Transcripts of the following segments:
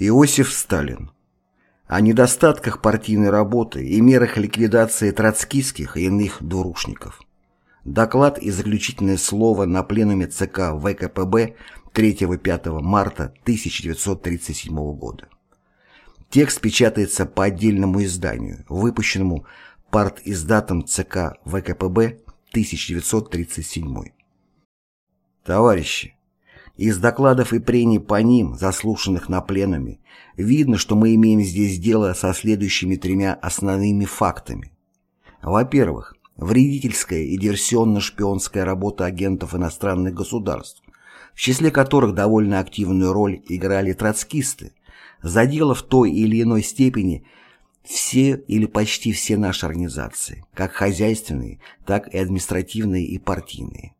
Иосиф Сталин. О недостатках партийной работы и мерах ликвидации троцкистских и иных дурушников. Доклад и заключительное слово на пленуме ЦК ВКПБ 3-5 марта 1937 года. Текст печатается по отдельному изданию, выпущенному партиздатом ЦК ВКПБ 1937. Товарищи, из докладов и прений по ним, заслушанных на пленуме, видно, что мы имеем здесь дело со следующими тремя основными фактами. Во-первых, вредительская и диверсионно-шпионская работа агентов иностранных государств, в числе которых довольно активную роль играли троцкисты, задела в той или иной степени все или почти все наши организации, как хозяйственные, так и административные и партийные.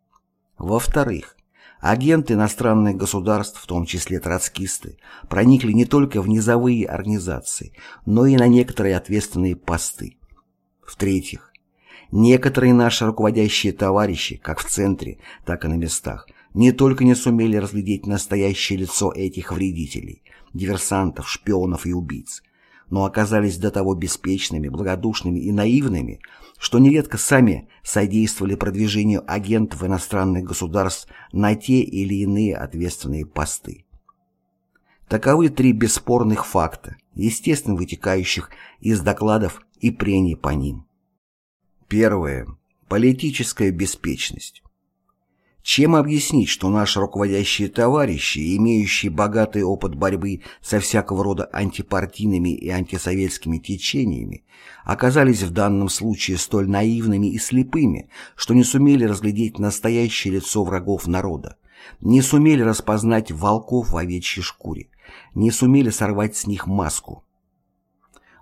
Во-вторых, Агенты иностранных государств, в том числе троцкисты, проникли не только в низовые организации, но и на некоторые ответственные посты. В-третьих, некоторые наши руководящие товарищи, как в центре, так и на местах, не только не сумели разглядеть настоящее лицо этих вредителей, диверсантов, шпионов и убийц, но оказались до того беспечными, благодушными и наивными, что нередко сами содействовали продвижению агентов иностранных государств на те или иные ответственные посты. Таковы три бесспорных факта, естественно вытекающих из докладов и прений по ним. Первое. Политическая беспечность. Чем объяснить, что наши руководящие товарищи, имеющие богатый опыт борьбы со всякого рода антипартийными и антисоветскими течениями, оказались в данном случае столь наивными и слепыми, что не сумели разглядеть настоящее лицо врагов народа, не сумели распознать волков в овечьей шкуре, не сумели сорвать с них маску?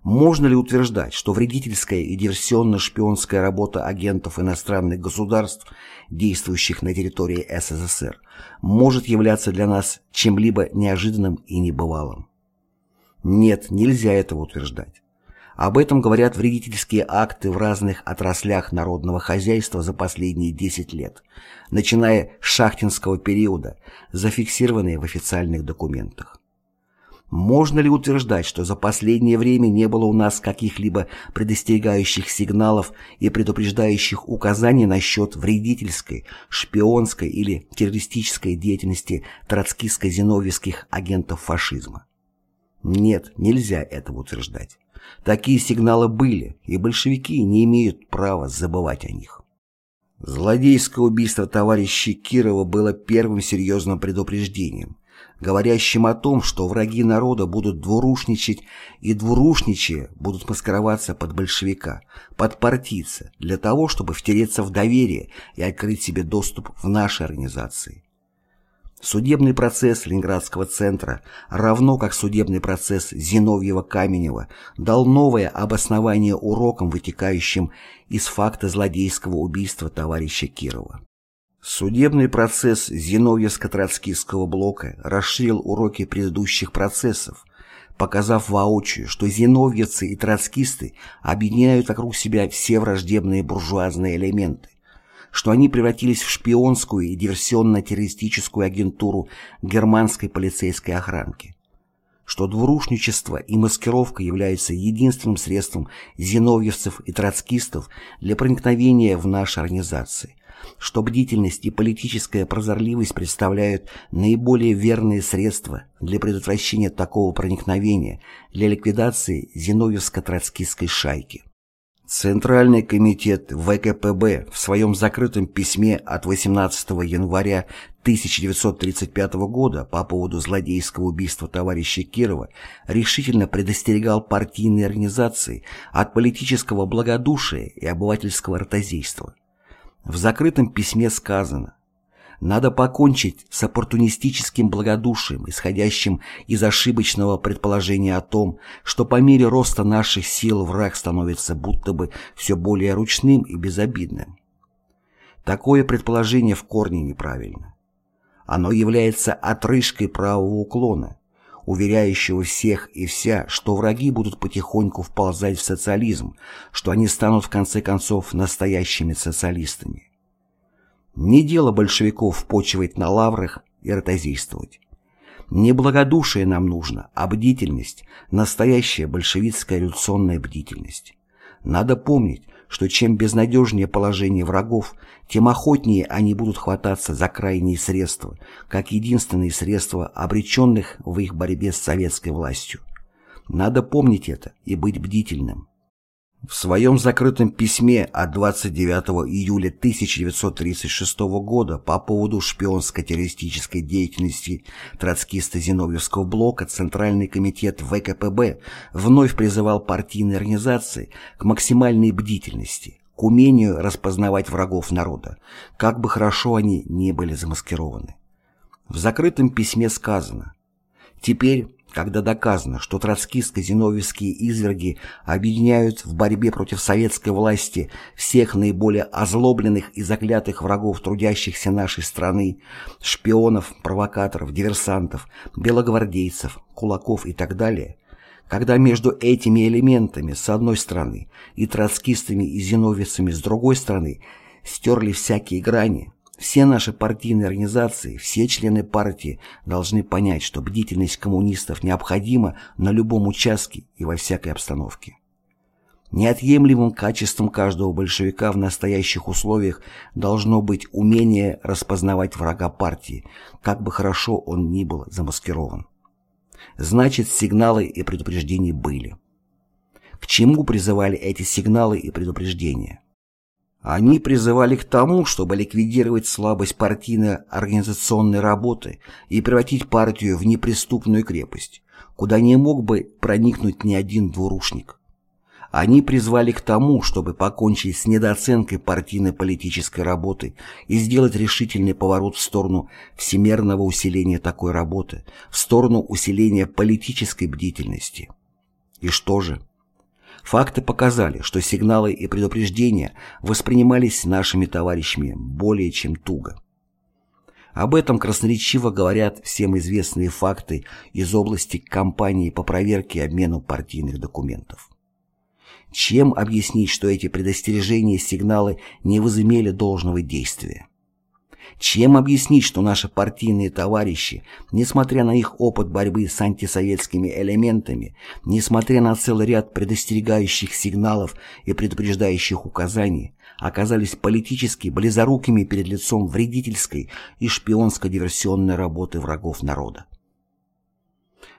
Можно ли утверждать, что вредительская и диверсионно-шпионская работа агентов иностранных государств, действующих на территории СССР, может являться для нас чем-либо неожиданным и небывалым? Нет, нельзя этого утверждать. Об этом говорят вредительские акты в разных отраслях народного хозяйства за последние 10 лет, начиная с шахтинского периода, зафиксированные в официальных документах. Можно ли утверждать, что за последнее время не было у нас каких-либо предостерегающих сигналов и предупреждающих указаний насчет вредительской, шпионской или террористической деятельности троцкистско-зиновьевских агентов фашизма? Нет, нельзя этого утверждать. Такие сигналы были, и большевики не имеют права забывать о них. Злодейское убийство товарища Кирова было первым серьезным предупреждением – говорящим о том, что враги народа будут двурушничать и двурушничие будут маскироваться под большевика, под партийца, для того, чтобы втереться в доверие и открыть себе доступ в наши организации. Судебный процесс Ленинградского центра, равно как судебный процесс Зиновьева-Каменева, дал новое обоснование урокам, вытекающим из факта злодейского убийства товарища Кирова. Судебный процесс Зиновьевско-Троцкистского блока расширил уроки предыдущих процессов, показав воочию, что зиновьевцы и троцкисты объединяют вокруг себя все враждебные буржуазные элементы, что они превратились в шпионскую и диверсионно-террористическую агентуру германской полицейской охранки, что двурушничество и маскировка являются единственным средством зиновьевцев и троцкистов для проникновения в наши организации – что бдительность и политическая прозорливость представляют наиболее верные средства для предотвращения такого проникновения для ликвидации зиновьевско-троцкистской шайки. Центральный комитет ВКПБ в своем закрытом письме от 18 января 1935 года по поводу злодейского убийства товарища Кирова решительно предостерегал партийные организации от политического благодушия и обывательского ртозейства. В закрытом письме сказано «Надо покончить с оппортунистическим благодушием, исходящим из ошибочного предположения о том, что по мере роста наших сил враг становится будто бы все более ручным и безобидным». Такое предположение в корне неправильно. Оно является отрыжкой правого уклона, уверяющего всех и вся, что враги будут потихоньку вползать в социализм, что они станут в конце концов настоящими социалистами. Не дело большевиков почивать на лаврах и ротозействовать. Не благодушие нам нужно, а бдительность, настоящая большевистская революционная бдительность. Надо помнить, что чем безнадежнее положение врагов, тем охотнее они будут хвататься за крайние средства, как единственные средства обреченных в их борьбе с советской властью. Надо помнить это и быть бдительным. В своем закрытом письме от 29 июля 1936 года по поводу шпионско-террористической деятельности троцкисто-зиновьевского блока Центральный комитет ВКПБ вновь призывал партийные организации к максимальной бдительности, к умению распознавать врагов народа, как бы хорошо они ни были замаскированы. В закрытом письме сказано «Теперь когда доказано, что троцкист-казиновевские изверги объединяют в борьбе против советской власти всех наиболее озлобленных и заклятых врагов трудящихся нашей страны, шпионов, провокаторов, диверсантов, белогвардейцев, кулаков и так далее, когда между этими элементами с одной стороны и троцкистами и зиновьевцами, с другой стороны стерли всякие грани – все наши партийные организации, все члены партии должны понять, что бдительность коммунистов необходима на любом участке и во всякой обстановке. Неотъемлемым качеством каждого большевика в настоящих условиях должно быть умение распознавать врага партии, как бы хорошо он ни был замаскирован. Значит, сигналы и предупреждения были. К чему призывали эти сигналы и предупреждения? Они призывали к тому, чтобы ликвидировать слабость партийно-организационной работы и превратить партию в неприступную крепость, куда не мог бы проникнуть ни один двурушник. Они призвали к тому, чтобы покончить с недооценкой партийно-политической работы и сделать решительный поворот в сторону всемерного усиления такой работы, в сторону усиления политической бдительности. И что же? Факты показали, что сигналы и предупреждения воспринимались нашими товарищами более чем туго. Об этом красноречиво говорят всем известные факты из области кампании по проверке и обмену партийных документов. Чем объяснить, что эти предостережения и сигналы не возымели должного действия? Чем объяснить, что наши партийные товарищи, несмотря на их опыт борьбы с антисоветскими элементами, несмотря на целый ряд предостерегающих сигналов и предупреждающих указаний, оказались политически близорукими перед лицом вредительской и шпионско-диверсионной работы врагов народа?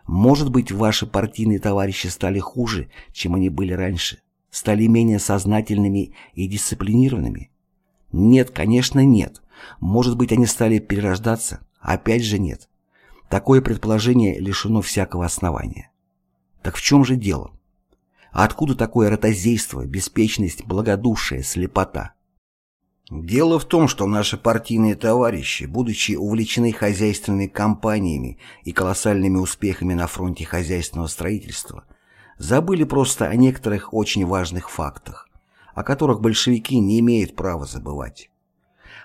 Может быть, ваши партийные товарищи стали хуже, чем они были раньше? Стали менее сознательными и дисциплинированными? Нет, конечно, нет. Может быть, они стали перерождаться? Опять же нет. Такое предположение лишено всякого основания. Так в чем же дело? Откуда такое ротозейство, беспечность, благодушие, слепота? Дело в том, что наши партийные товарищи, будучи увлечены хозяйственными кампаниями и колоссальными успехами на фронте хозяйственного строительства, забыли просто о некоторых очень важных фактах, о которых большевики не имеют права забывать.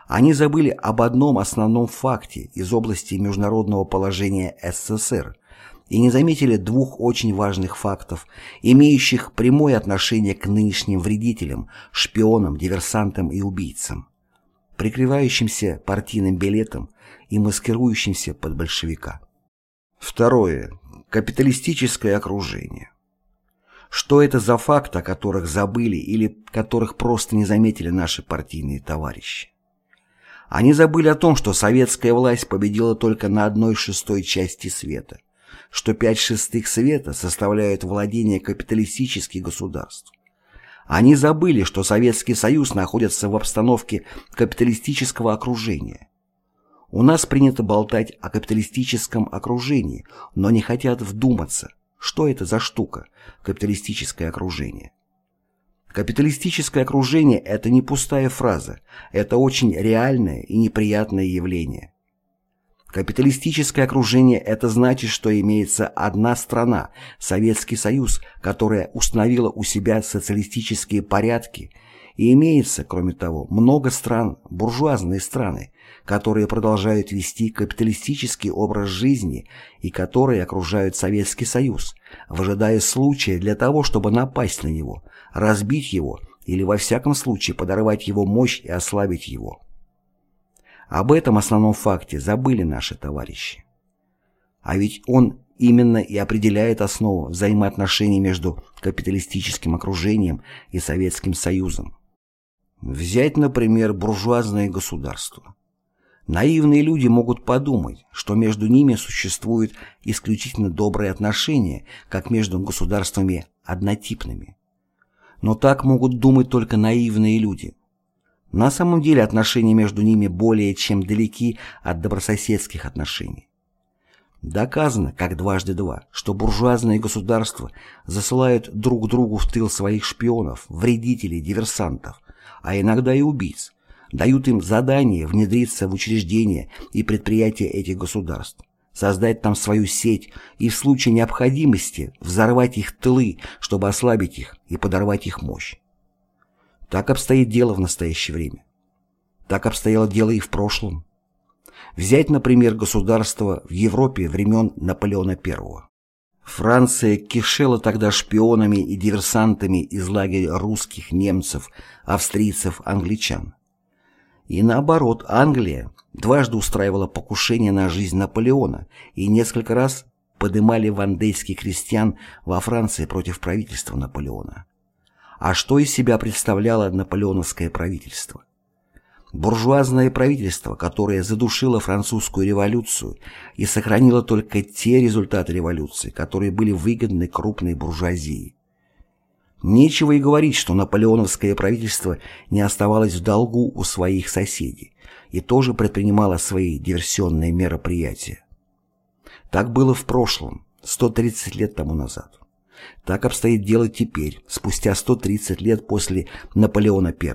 Они забыли об одном основном факте из области международного положения СССР и не заметили двух очень важных фактов, имеющих прямое отношение к нынешним вредителям, шпионам, диверсантам и убийцам, прикрывающимся партийным билетом и маскирующимся под большевика. Второе. Капиталистическое окружение. Что это за факты, о которых забыли или которых просто не заметили наши партийные товарищи? Они забыли о том, что советская власть победила только на одной шестой части света, что пять шестых света составляют владение капиталистических государств. Они забыли, что Советский Союз находится в обстановке капиталистического окружения. У нас принято болтать о капиталистическом окружении, но не хотят вдуматься, что это за штука, капиталистическое окружение. Капиталистическое окружение – это не пустая фраза, это очень реальное и неприятное явление. Капиталистическое окружение – это значит, что имеется одна страна – Советский Союз, которая установила у себя социалистические порядки, и имеется, кроме того, много стран, буржуазные страны, которые продолжают вести капиталистический образ жизни и которые окружают Советский Союз, выжидая случая для того, чтобы напасть на него – разбить его или во всяком случае подорвать его мощь и ослабить его. Об этом основном факте забыли наши товарищи. А ведь он именно и определяет основу взаимоотношений между капиталистическим окружением и Советским Союзом. Взять, например, буржуазное государство. Наивные люди могут подумать, что между ними существуют исключительно добрые отношения, как между государствами однотипными. Но так могут думать только наивные люди. На самом деле отношения между ними более чем далеки от добрососедских отношений. Доказано, как дважды два, что буржуазные государства засылают друг другу в тыл своих шпионов, вредителей, диверсантов, а иногда и убийц, дают им задание внедриться в учреждения и предприятия этих государств создать там свою сеть и в случае необходимости взорвать их тылы, чтобы ослабить их и подорвать их мощь. Так обстоит дело в настоящее время. Так обстояло дело и в прошлом. Взять, например, государство в Европе времен Наполеона I. Франция кишела тогда шпионами и диверсантами из лагеря русских, немцев, австрийцев, англичан. И наоборот, Англия, дважды устраивала покушение на жизнь Наполеона и несколько раз подымали вандейских крестьян во Франции против правительства Наполеона. А что из себя представляло наполеоновское правительство? Буржуазное правительство, которое задушило французскую революцию и сохранило только те результаты революции, которые были выгодны крупной буржуазии. Нечего и говорить, что наполеоновское правительство не оставалось в долгу у своих соседей и тоже предпринимала свои диверсионные мероприятия. Так было в прошлом, 130 лет тому назад. Так обстоит дело теперь, спустя 130 лет после Наполеона I.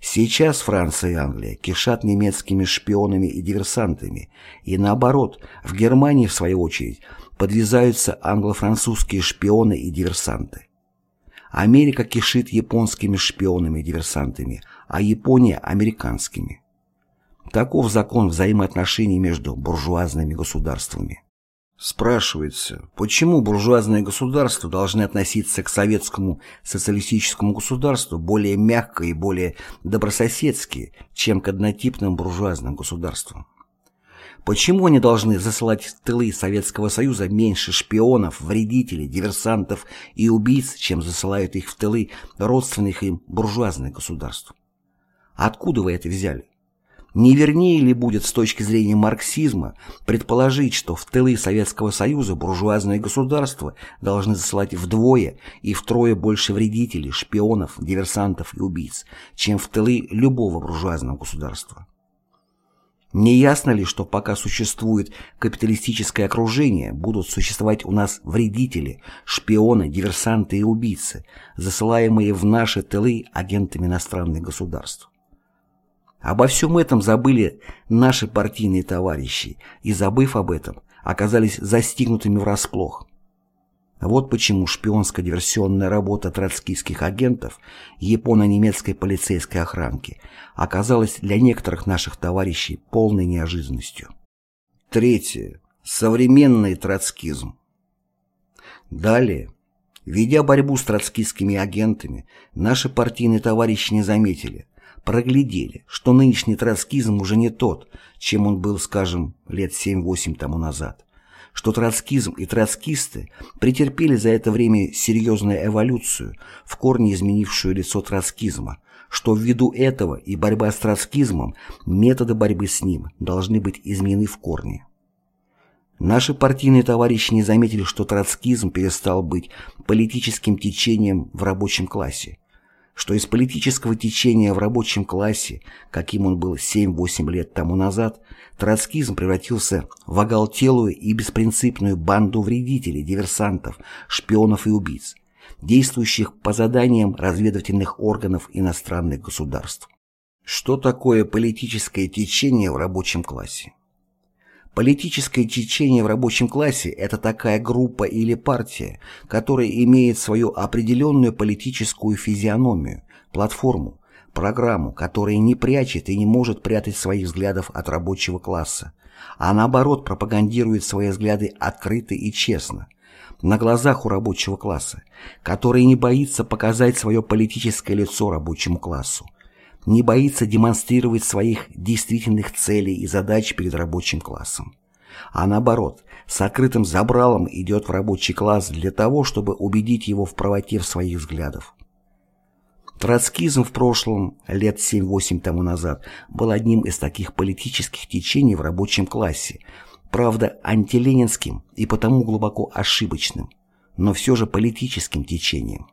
Сейчас Франция и Англия кишат немецкими шпионами и диверсантами, и наоборот, в Германии, в свою очередь, подвязаются англо-французские шпионы и диверсанты. Америка кишит японскими шпионами и диверсантами, а Япония – американскими. Таков закон взаимоотношений между буржуазными государствами. Спрашивается, почему буржуазные государства должны относиться к советскому социалистическому государству более мягко и более добрососедски, чем к однотипным буржуазным государствам? Почему они должны засылать в тылы Советского Союза меньше шпионов, вредителей, диверсантов и убийц, чем засылают их в тылы родственных им буржуазных государств? Откуда вы это взяли? Не вернее ли будет с точки зрения марксизма предположить, что в тылы Советского Союза буржуазные государства должны засылать вдвое и втрое больше вредителей, шпионов, диверсантов и убийц, чем в тылы любого буржуазного государства? Не ясно ли, что пока существует капиталистическое окружение, будут существовать у нас вредители, шпионы, диверсанты и убийцы, засылаемые в наши тылы агентами иностранных государств? Обо всем этом забыли наши партийные товарищи и, забыв об этом, оказались застигнутыми врасплох. Вот почему шпионско-диверсионная работа троцкийских агентов японо-немецкой полицейской охранки оказалась для некоторых наших товарищей полной неожиданностью. Третье. Современный троцкизм. Далее. Ведя борьбу с троцкистскими агентами, наши партийные товарищи не заметили, проглядели, что нынешний троцкизм уже не тот, чем он был, скажем, лет 7-8 тому назад, что троцкизм и троцкисты претерпели за это время серьезную эволюцию, в корне изменившую лицо троцкизма, что ввиду этого и борьба с троцкизмом, методы борьбы с ним должны быть изменены в корне. Наши партийные товарищи не заметили, что троцкизм перестал быть политическим течением в рабочем классе что из политического течения в рабочем классе, каким он был 7-8 лет тому назад, троцкизм превратился в оголтелую и беспринципную банду вредителей, диверсантов, шпионов и убийц, действующих по заданиям разведывательных органов иностранных государств. Что такое политическое течение в рабочем классе? Политическое течение в рабочем классе – это такая группа или партия, которая имеет свою определенную политическую физиономию, платформу, программу, которая не прячет и не может прятать своих взглядов от рабочего класса, а наоборот пропагандирует свои взгляды открыто и честно, на глазах у рабочего класса, который не боится показать свое политическое лицо рабочему классу, не боится демонстрировать своих действительных целей и задач перед рабочим классом. А наоборот, с открытым забралом идет в рабочий класс для того, чтобы убедить его в правоте в своих взглядов. Троцкизм в прошлом, лет 7-8 тому назад, был одним из таких политических течений в рабочем классе, правда антиленинским и потому глубоко ошибочным, но все же политическим течением.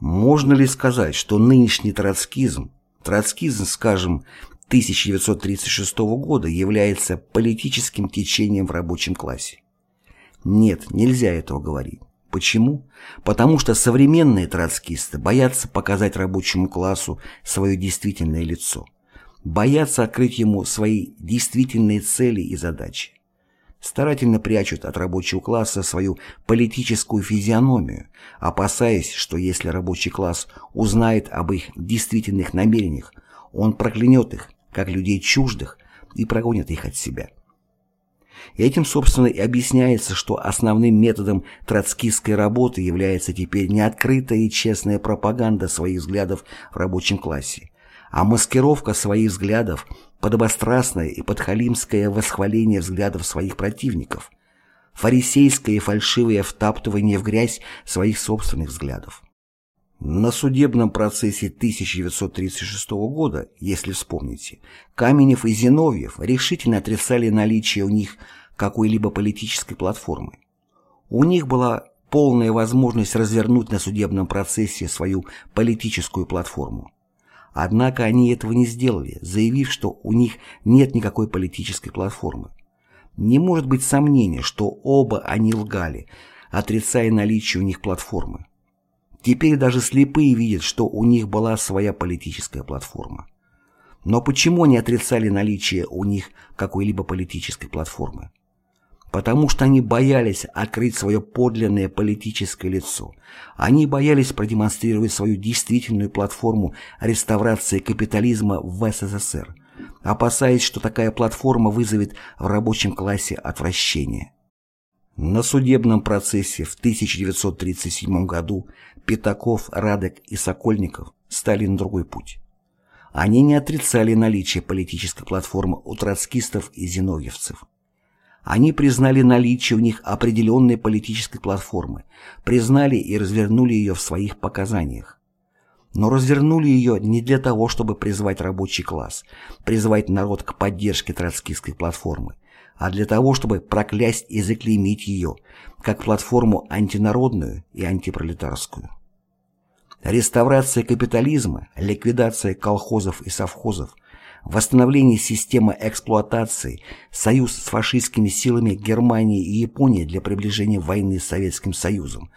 Можно ли сказать, что нынешний троцкизм Троцкизм, скажем, 1936 года является политическим течением в рабочем классе. Нет, нельзя этого говорить. Почему? Потому что современные троцкисты боятся показать рабочему классу свое действительное лицо, боятся открыть ему свои действительные цели и задачи старательно прячут от рабочего класса свою политическую физиономию, опасаясь, что если рабочий класс узнает об их действительных намерениях, он проклянет их, как людей чуждых, и прогонит их от себя. Этим, собственно, и объясняется, что основным методом троцкистской работы является теперь не открытая и честная пропаганда своих взглядов в рабочем классе, а маскировка своих взглядов – подобострастное и подхалимское восхваление взглядов своих противников, фарисейское и фальшивое втаптывание в грязь своих собственных взглядов. На судебном процессе 1936 года, если вспомните, Каменев и Зиновьев решительно отрицали наличие у них какой-либо политической платформы. У них была полная возможность развернуть на судебном процессе свою политическую платформу. Однако они этого не сделали, заявив, что у них нет никакой политической платформы. Не может быть сомнения, что оба они лгали, отрицая наличие у них платформы. Теперь даже слепые видят, что у них была своя политическая платформа. Но почему они отрицали наличие у них какой-либо политической платформы? потому что они боялись открыть свое подлинное политическое лицо. Они боялись продемонстрировать свою действительную платформу реставрации капитализма в СССР, опасаясь, что такая платформа вызовет в рабочем классе отвращение. На судебном процессе в 1937 году Пятаков, Радек и Сокольников стали на другой путь. Они не отрицали наличие политической платформы у троцкистов и зиновьевцев. Они признали наличие у них определенной политической платформы, признали и развернули ее в своих показаниях. Но развернули ее не для того, чтобы призвать рабочий класс, призвать народ к поддержке троцкистской платформы, а для того, чтобы проклясть и заклеймить ее, как платформу антинародную и антипролетарскую. Реставрация капитализма, ликвидация колхозов и совхозов – восстановление системы эксплуатации, союз с фашистскими силами Германии и Японии для приближения войны с Советским Союзом,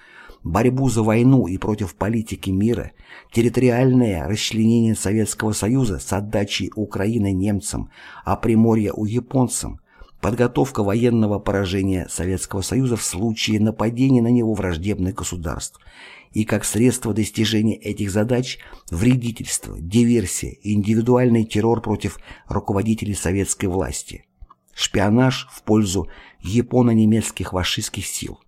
борьбу за войну и против политики мира, территориальное расчленение Советского Союза с отдачей Украины немцам, а Приморья у японцам, подготовка военного поражения Советского Союза в случае нападения на него враждебных государств – и как средство достижения этих задач вредительство, диверсия, индивидуальный террор против руководителей советской власти, шпионаж в пользу японо-немецких фашистских сил.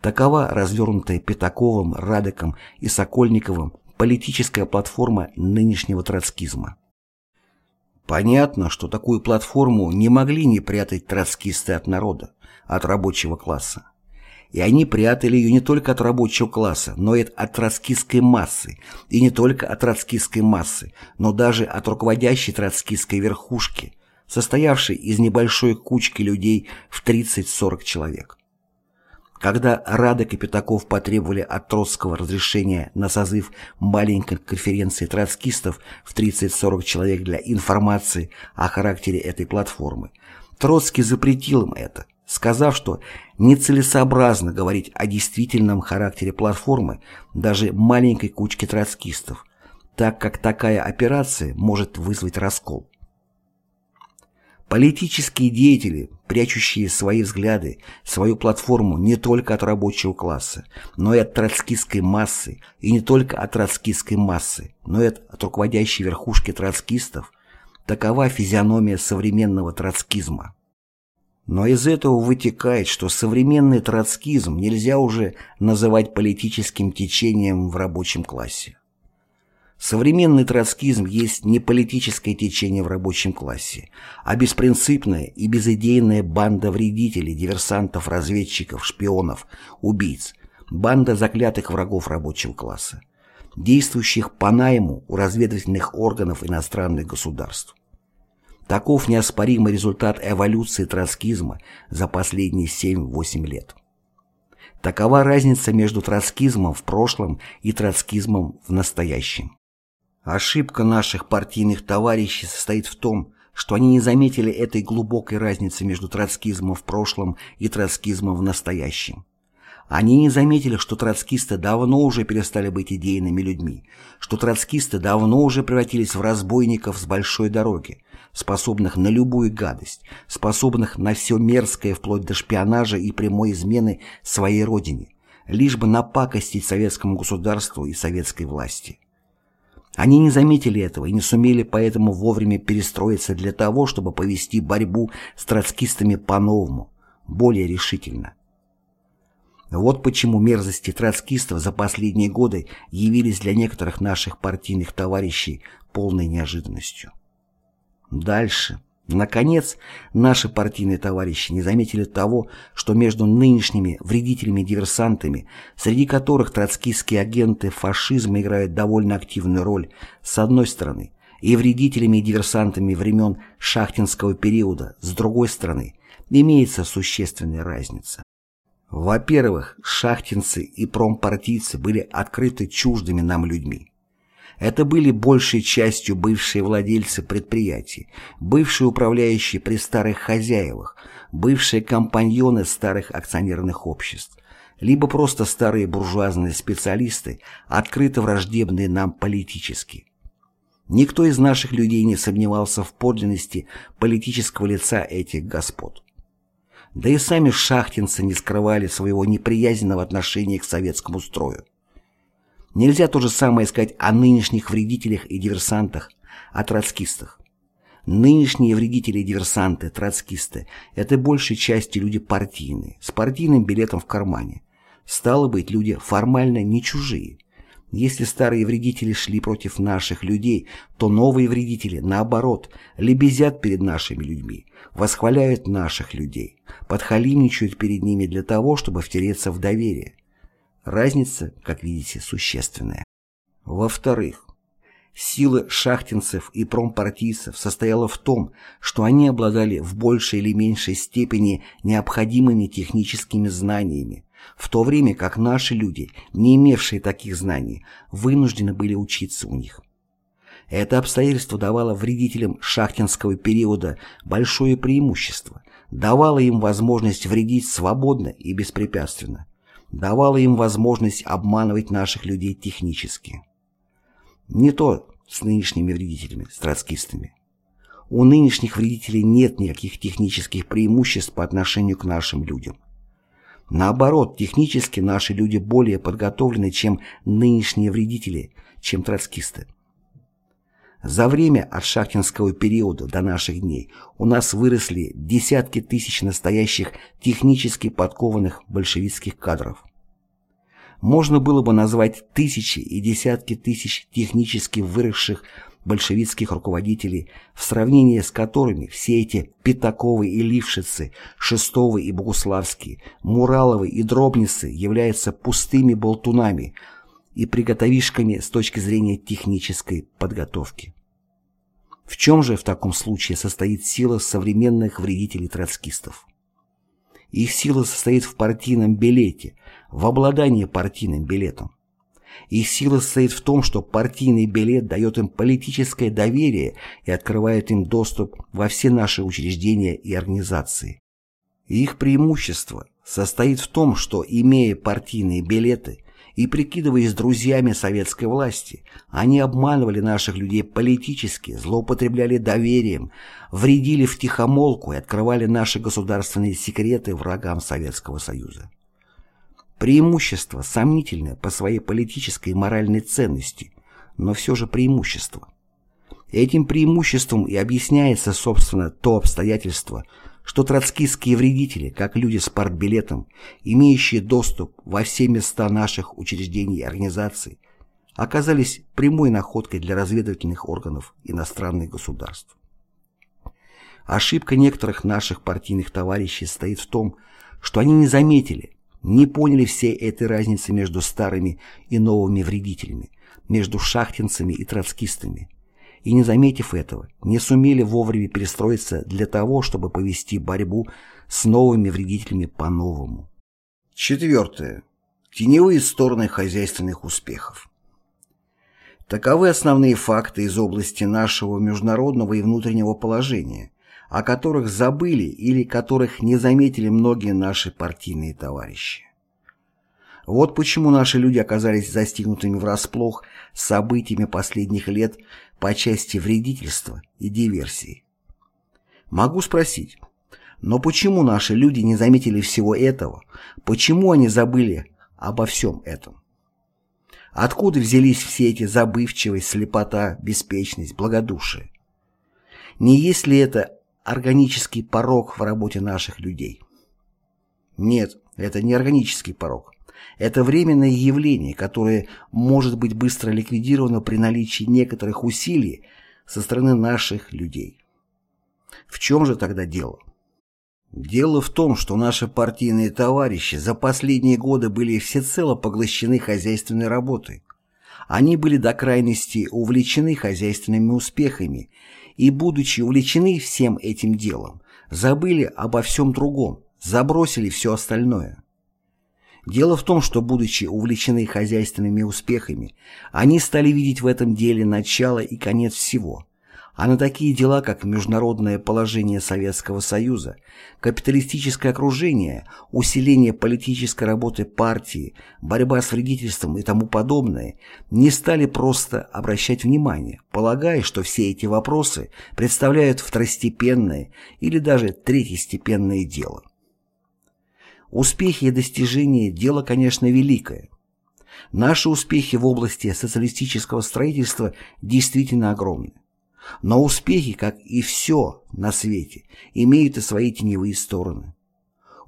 Такова развернутая Пятаковым, Радеком и Сокольниковым политическая платформа нынешнего троцкизма. Понятно, что такую платформу не могли не прятать троцкисты от народа, от рабочего класса. И они прятали ее не только от рабочего класса, но и от троцкистской массы. И не только от троцкистской массы, но даже от руководящей троцкистской верхушки, состоявшей из небольшой кучки людей в 30-40 человек. Когда рады капитаков потребовали от Троцкого разрешения на созыв маленькой конференции троцкистов в 30-40 человек для информации о характере этой платформы, Троцкий запретил им это – сказав, что нецелесообразно говорить о действительном характере платформы даже маленькой кучки троцкистов, так как такая операция может вызвать раскол. Политические деятели, прячущие свои взгляды, свою платформу не только от рабочего класса, но и от троцкистской массы, и не только от троцкистской массы, но и от руководящей верхушки троцкистов, такова физиономия современного троцкизма. Но из этого вытекает, что современный троцкизм нельзя уже называть политическим течением в рабочем классе. Современный троцкизм есть не политическое течение в рабочем классе, а беспринципная и безидейная банда вредителей, диверсантов, разведчиков, шпионов, убийц, банда заклятых врагов рабочего класса, действующих по найму у разведывательных органов иностранных государств. Таков неоспоримый результат эволюции троцкизма за последние 7-8 лет. Такова разница между троцкизмом в прошлом и троцкизмом в настоящем. Ошибка наших партийных товарищей состоит в том, что они не заметили этой глубокой разницы между троцкизмом в прошлом и троцкизмом в настоящем. Они не заметили, что троцкисты давно уже перестали быть идейными людьми, что троцкисты давно уже превратились в разбойников с большой дороги, способных на любую гадость, способных на все мерзкое вплоть до шпионажа и прямой измены своей родине, лишь бы напакостить советскому государству и советской власти. Они не заметили этого и не сумели поэтому вовремя перестроиться для того, чтобы повести борьбу с троцкистами по-новому, более решительно. Вот почему мерзости троцкистов за последние годы явились для некоторых наших партийных товарищей полной неожиданностью. Дальше. Наконец, наши партийные товарищи не заметили того, что между нынешними вредителями-диверсантами, среди которых троцкистские агенты фашизма играют довольно активную роль, с одной стороны, и вредителями диверсантами времен шахтинского периода, с другой стороны, имеется существенная разница. Во-первых, шахтинцы и промпартийцы были открыты чуждыми нам людьми. Это были большей частью бывшие владельцы предприятий, бывшие управляющие при старых хозяевах, бывшие компаньоны старых акционерных обществ, либо просто старые буржуазные специалисты, открыто враждебные нам политически. Никто из наших людей не сомневался в подлинности политического лица этих господ. Да и сами шахтинцы не скрывали своего неприязненного отношения к советскому строю. Нельзя то же самое сказать о нынешних вредителях и диверсантах, о троцкистах. Нынешние вредители и диверсанты, троцкисты – это большей части люди партийные, с партийным билетом в кармане. Стало быть, люди формально не чужие. Если старые вредители шли против наших людей, то новые вредители, наоборот, лебезят перед нашими людьми, восхваляют наших людей, подхалимничают перед ними для того, чтобы втереться в доверие. Разница, как видите, существенная. Во-вторых, сила шахтинцев и промпартийцев состояла в том, что они обладали в большей или меньшей степени необходимыми техническими знаниями, в то время как наши люди, не имевшие таких знаний, вынуждены были учиться у них. Это обстоятельство давало вредителям шахтинского периода большое преимущество, давало им возможность вредить свободно и беспрепятственно, давало им возможность обманывать наших людей технически. Не то с нынешними вредителями, с троцкистами. У нынешних вредителей нет никаких технических преимуществ по отношению к нашим людям. Наоборот, технически наши люди более подготовлены, чем нынешние вредители, чем троцкисты. За время Аршакинского периода до наших дней у нас выросли десятки тысяч настоящих технически подкованных большевистских кадров. Можно было бы назвать тысячи и десятки тысяч технически выросших большевистских руководителей, в сравнении с которыми все эти Пятаковы и Лившицы, Шестовы и Богуславские, Мураловы и Дробницы являются пустыми болтунами – и приготовишками с точки зрения технической подготовки. В чем же в таком случае состоит сила современных вредителей-троцкистов? Их сила состоит в партийном билете, в обладании партийным билетом. Их сила состоит в том, что партийный билет дает им политическое доверие и открывает им доступ во все наши учреждения и организации. Их преимущество состоит в том, что, имея партийные билеты, и прикидываясь друзьями советской власти, они обманывали наших людей политически, злоупотребляли доверием, вредили втихомолку и открывали наши государственные секреты врагам Советского Союза. Преимущество сомнительное по своей политической и моральной ценности, но все же преимущество. Этим преимуществом и объясняется, собственно, то обстоятельство – что троцкистские вредители, как люди с партбилетом, имеющие доступ во все места наших учреждений и организаций, оказались прямой находкой для разведывательных органов иностранных государств. Ошибка некоторых наших партийных товарищей стоит в том, что они не заметили, не поняли всей этой разницы между старыми и новыми вредителями, между шахтинцами и троцкистами – и, не заметив этого, не сумели вовремя перестроиться для того, чтобы повести борьбу с новыми вредителями по-новому. Четвертое. Теневые стороны хозяйственных успехов. Таковы основные факты из области нашего международного и внутреннего положения, о которых забыли или которых не заметили многие наши партийные товарищи. Вот почему наши люди оказались застигнутыми врасплох событиями последних лет по части вредительства и диверсии. Могу спросить, но почему наши люди не заметили всего этого? Почему они забыли обо всем этом? Откуда взялись все эти забывчивость, слепота, беспечность, благодушие? Не есть ли это органический порог в работе наших людей? Нет, это не органический порог. Это временное явление, которое может быть быстро ликвидировано при наличии некоторых усилий со стороны наших людей. В чем же тогда дело? Дело в том, что наши партийные товарищи за последние годы были всецело поглощены хозяйственной работой. Они были до крайности увлечены хозяйственными успехами и, будучи увлечены всем этим делом, забыли обо всем другом, забросили все остальное. Дело в том, что, будучи увлечены хозяйственными успехами, они стали видеть в этом деле начало и конец всего. А на такие дела, как международное положение Советского Союза, капиталистическое окружение, усиление политической работы партии, борьба с вредительством и тому подобное, не стали просто обращать внимание, полагая, что все эти вопросы представляют второстепенное или даже третьестепенное дело. Успехи и достижения – дело, конечно, великое. Наши успехи в области социалистического строительства действительно огромны. Но успехи, как и все на свете, имеют и свои теневые стороны.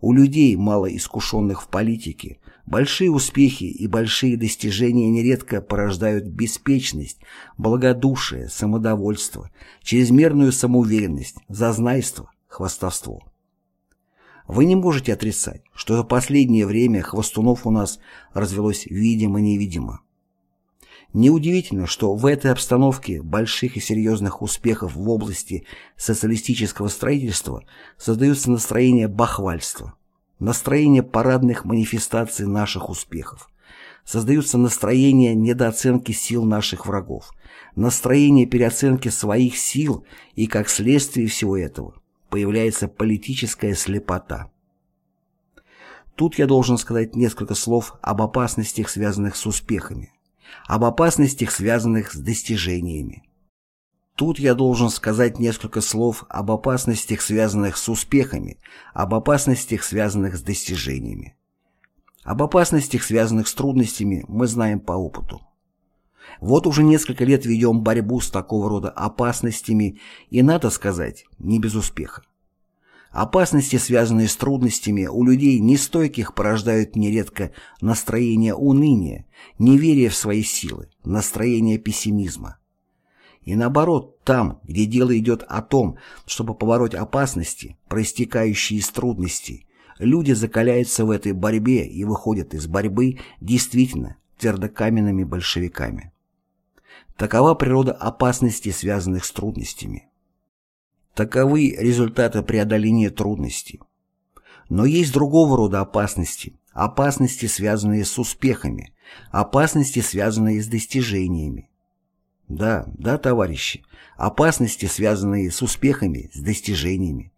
У людей, мало искушенных в политике, большие успехи и большие достижения нередко порождают беспечность, благодушие, самодовольство, чрезмерную самоуверенность, зазнайство, хвастовство. Вы не можете отрицать, что за последнее время хвостунов у нас развелось видимо-невидимо. Неудивительно, что в этой обстановке больших и серьезных успехов в области социалистического строительства создаются настроения бахвальства, настроения парадных манифестаций наших успехов, создаются настроения недооценки сил наших врагов, настроение переоценки своих сил и, как следствие всего этого, появляется политическая слепота. Тут я должен сказать несколько слов об опасностях, связанных с успехами, об опасностях, связанных с достижениями. Тут я должен сказать несколько слов об опасностях, связанных с успехами, об опасностях, связанных с достижениями. Об опасностях, связанных с трудностями, мы знаем по опыту. Вот уже несколько лет ведем борьбу с такого рода опасностями и, надо сказать, не без успеха. Опасности, связанные с трудностями, у людей нестойких порождают нередко настроение уныния, неверие в свои силы, настроение пессимизма. И наоборот, там, где дело идет о том, чтобы побороть опасности, проистекающие из трудностей, люди закаляются в этой борьбе и выходят из борьбы действительно твердокаменными большевиками. Такова природа опасностей, связанных с трудностями. Таковы результаты преодоления трудностей. Но есть другого рода опасности, опасности, связанные с успехами, опасности, связанные с достижениями. Да, да, товарищи, опасности, связанные с успехами, с достижениями.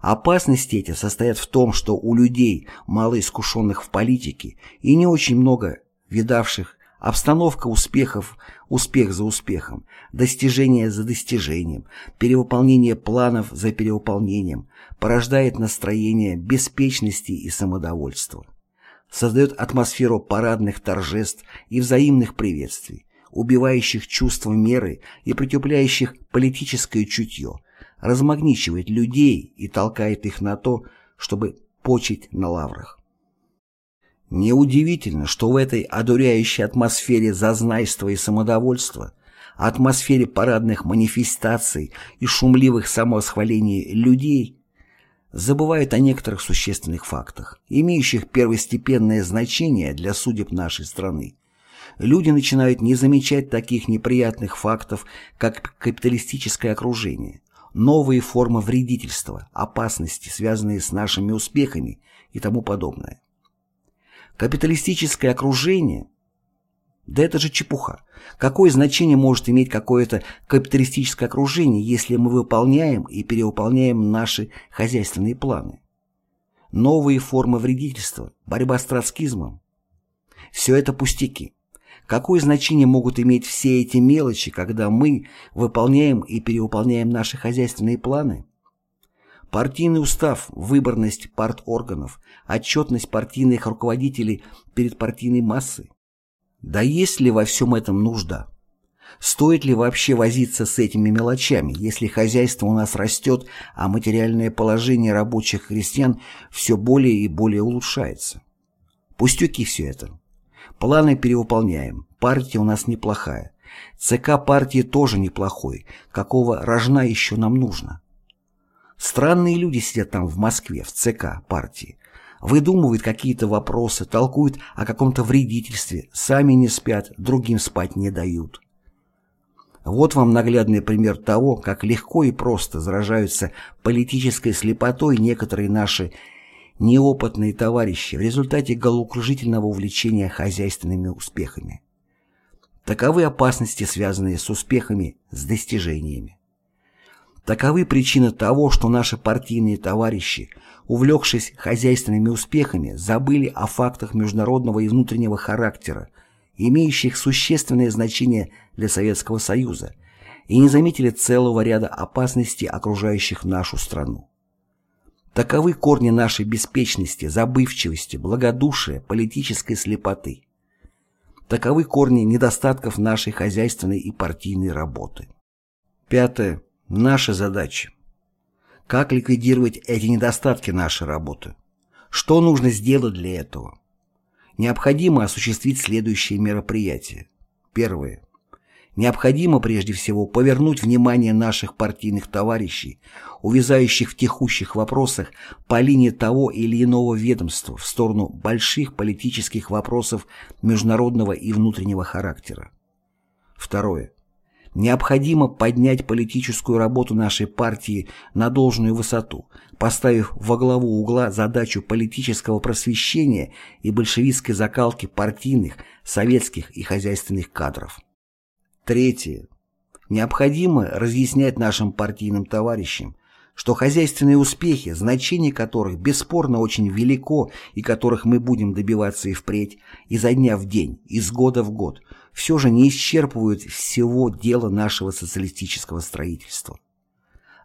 Опасности эти состоят в том, что у людей, мало искушенных в политике и не очень много видавших Обстановка успехов, успех за успехом, достижение за достижением, перевыполнение планов за перевыполнением порождает настроение беспечности и самодовольства. Создает атмосферу парадных торжеств и взаимных приветствий, убивающих чувство меры и притупляющих политическое чутье, размагничивает людей и толкает их на то, чтобы почить на лаврах. Неудивительно, что в этой одуряющей атмосфере зазнайства и самодовольства, атмосфере парадных манифестаций и шумливых самосхвалений людей забывают о некоторых существенных фактах, имеющих первостепенное значение для судеб нашей страны. Люди начинают не замечать таких неприятных фактов, как капиталистическое окружение, новые формы вредительства, опасности, связанные с нашими успехами и тому подобное. Капиталистическое окружение? Да это же чепуха. Какое значение может иметь какое-то капиталистическое окружение, если мы выполняем и перевыполняем наши хозяйственные планы? Новые формы вредительства, борьба с троцкизмом. Все это пустяки. Какое значение могут иметь все эти мелочи, когда мы выполняем и перевыполняем наши хозяйственные планы? Партийный устав, выборность парторганов, отчетность партийных руководителей перед партийной массой. Да есть ли во всем этом нужда? Стоит ли вообще возиться с этими мелочами, если хозяйство у нас растет, а материальное положение рабочих крестьян все более и более улучшается? Пустяки все это. Планы перевыполняем, партия у нас неплохая. ЦК партии тоже неплохой, какого рожна еще нам нужно? Странные люди сидят там в Москве, в ЦК партии. Выдумывают какие-то вопросы, толкуют о каком-то вредительстве, сами не спят, другим спать не дают. Вот вам наглядный пример того, как легко и просто заражаются политической слепотой некоторые наши неопытные товарищи в результате голокружительного увлечения хозяйственными успехами. Таковы опасности, связанные с успехами, с достижениями. Таковы причины того, что наши партийные товарищи, увлекшись хозяйственными успехами, забыли о фактах международного и внутреннего характера, имеющих существенное значение для Советского Союза, и не заметили целого ряда опасностей, окружающих нашу страну. Таковы корни нашей беспечности, забывчивости, благодушия, политической слепоты. Таковы корни недостатков нашей хозяйственной и партийной работы. Пятое. Наша задача. Как ликвидировать эти недостатки нашей работы? Что нужно сделать для этого? Необходимо осуществить следующие мероприятия. Первое. Необходимо прежде всего повернуть внимание наших партийных товарищей, увязающих в текущих вопросах по линии того или иного ведомства в сторону больших политических вопросов международного и внутреннего характера. Второе Необходимо поднять политическую работу нашей партии на должную высоту, поставив во главу угла задачу политического просвещения и большевистской закалки партийных, советских и хозяйственных кадров. Третье. Необходимо разъяснять нашим партийным товарищам, что хозяйственные успехи, значение которых бесспорно очень велико и которых мы будем добиваться и впредь, изо дня в день, из года в год – все же не исчерпывают всего дела нашего социалистического строительства.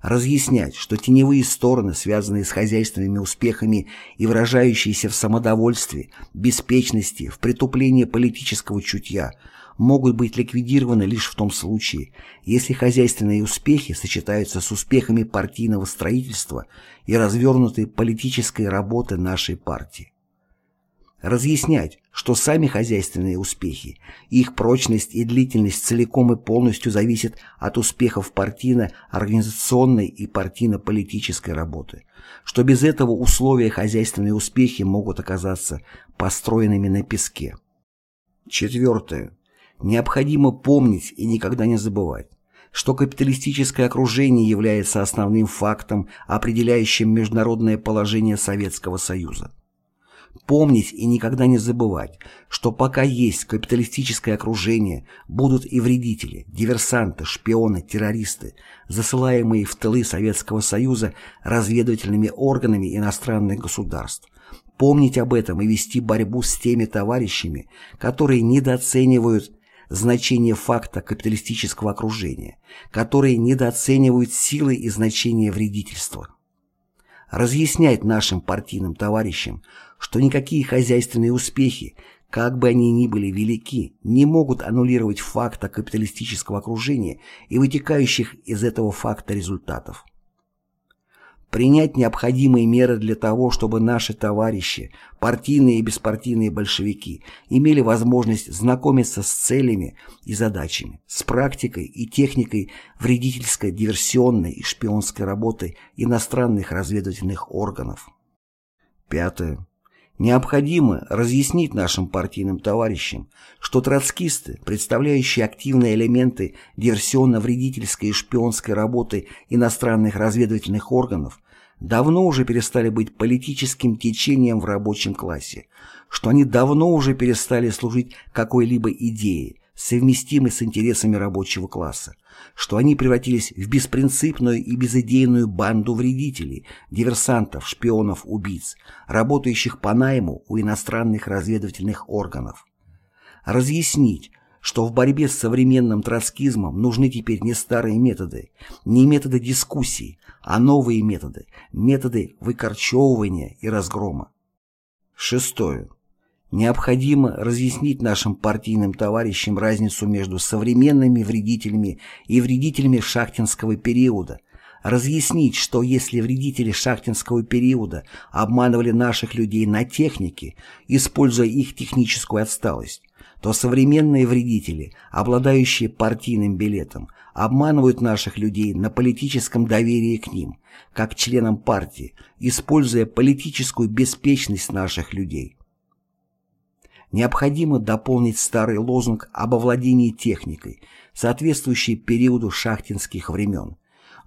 Разъяснять, что теневые стороны, связанные с хозяйственными успехами и выражающиеся в самодовольстве, беспечности, в притуплении политического чутья, могут быть ликвидированы лишь в том случае, если хозяйственные успехи сочетаются с успехами партийного строительства и развернутой политической работы нашей партии разъяснять, что сами хозяйственные успехи, их прочность и длительность целиком и полностью зависят от успехов партийно-организационной и партийно-политической работы, что без этого условия хозяйственные успехи могут оказаться построенными на песке. Четвертое. Необходимо помнить и никогда не забывать, что капиталистическое окружение является основным фактом, определяющим международное положение Советского Союза помнить и никогда не забывать, что пока есть капиталистическое окружение, будут и вредители, диверсанты, шпионы, террористы, засылаемые в тылы Советского Союза разведывательными органами иностранных государств. Помнить об этом и вести борьбу с теми товарищами, которые недооценивают значение факта капиталистического окружения, которые недооценивают силы и значение вредительства. Разъяснять нашим партийным товарищам, что никакие хозяйственные успехи, как бы они ни были велики, не могут аннулировать факта капиталистического окружения и вытекающих из этого факта результатов. Принять необходимые меры для того, чтобы наши товарищи, партийные и беспартийные большевики, имели возможность знакомиться с целями и задачами, с практикой и техникой вредительской, диверсионной и шпионской работы иностранных разведывательных органов. Пятое Необходимо разъяснить нашим партийным товарищам, что троцкисты, представляющие активные элементы диверсионно-вредительской и шпионской работы иностранных разведывательных органов, давно уже перестали быть политическим течением в рабочем классе, что они давно уже перестали служить какой-либо идее, совместимой с интересами рабочего класса, что они превратились в беспринципную и безыдейную банду вредителей, диверсантов, шпионов, убийц, работающих по найму у иностранных разведывательных органов. Разъяснить, что в борьбе с современным троцкизмом нужны теперь не старые методы, не методы дискуссий, а новые методы, методы выкорчевывания и разгрома. Шестое. Необходимо разъяснить нашим партийным товарищам разницу между современными вредителями и вредителями шахтинского периода, разъяснить, что если вредители шахтинского периода обманывали наших людей на технике, используя их техническую отсталость, то современные вредители, обладающие партийным билетом, обманывают наших людей на политическом доверии к ним, как членам партии, используя политическую беспечность наших людей необходимо дополнить старый лозунг об овладении техникой, соответствующий периоду шахтинских времен,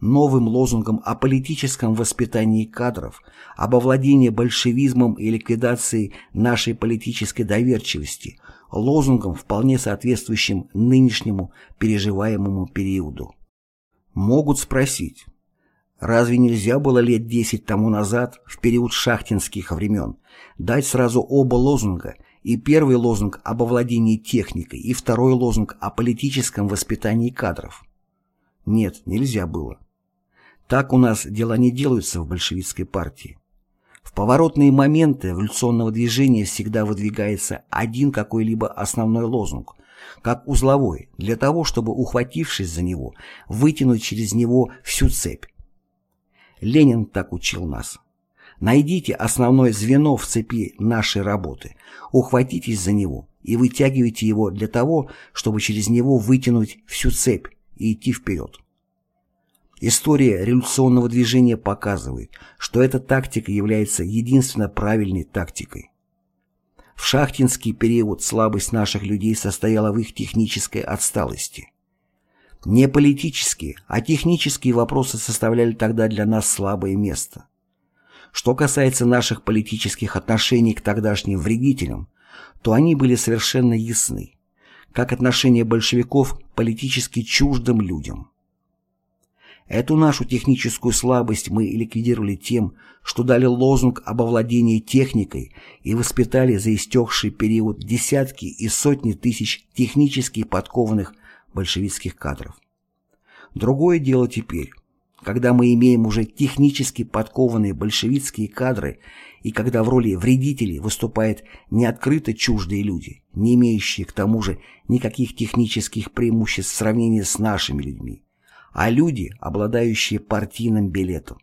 новым лозунгом о политическом воспитании кадров, об овладении большевизмом и ликвидации нашей политической доверчивости, лозунгом, вполне соответствующим нынешнему переживаемому периоду. Могут спросить, разве нельзя было лет 10 тому назад, в период шахтинских времен, дать сразу оба лозунга и первый лозунг об овладении техникой, и второй лозунг о политическом воспитании кадров. Нет, нельзя было. Так у нас дела не делаются в большевистской партии. В поворотные моменты эволюционного движения всегда выдвигается один какой-либо основной лозунг, как узловой, для того, чтобы, ухватившись за него, вытянуть через него всю цепь. Ленин так учил нас. Найдите основное звено в цепи нашей работы, ухватитесь за него и вытягивайте его для того, чтобы через него вытянуть всю цепь и идти вперед. История революционного движения показывает, что эта тактика является единственно правильной тактикой. В шахтинский период слабость наших людей состояла в их технической отсталости. Не политические, а технические вопросы составляли тогда для нас слабое место. Что касается наших политических отношений к тогдашним вредителям, то они были совершенно ясны, как отношение большевиков к политически чуждым людям. Эту нашу техническую слабость мы ликвидировали тем, что дали лозунг об овладении техникой и воспитали за истекший период десятки и сотни тысяч технически подкованных большевистских кадров. Другое дело теперь, когда мы имеем уже технически подкованные большевистские кадры и когда в роли вредителей выступают не открыто чуждые люди, не имеющие к тому же никаких технических преимуществ в сравнении с нашими людьми, а люди, обладающие партийным билетом.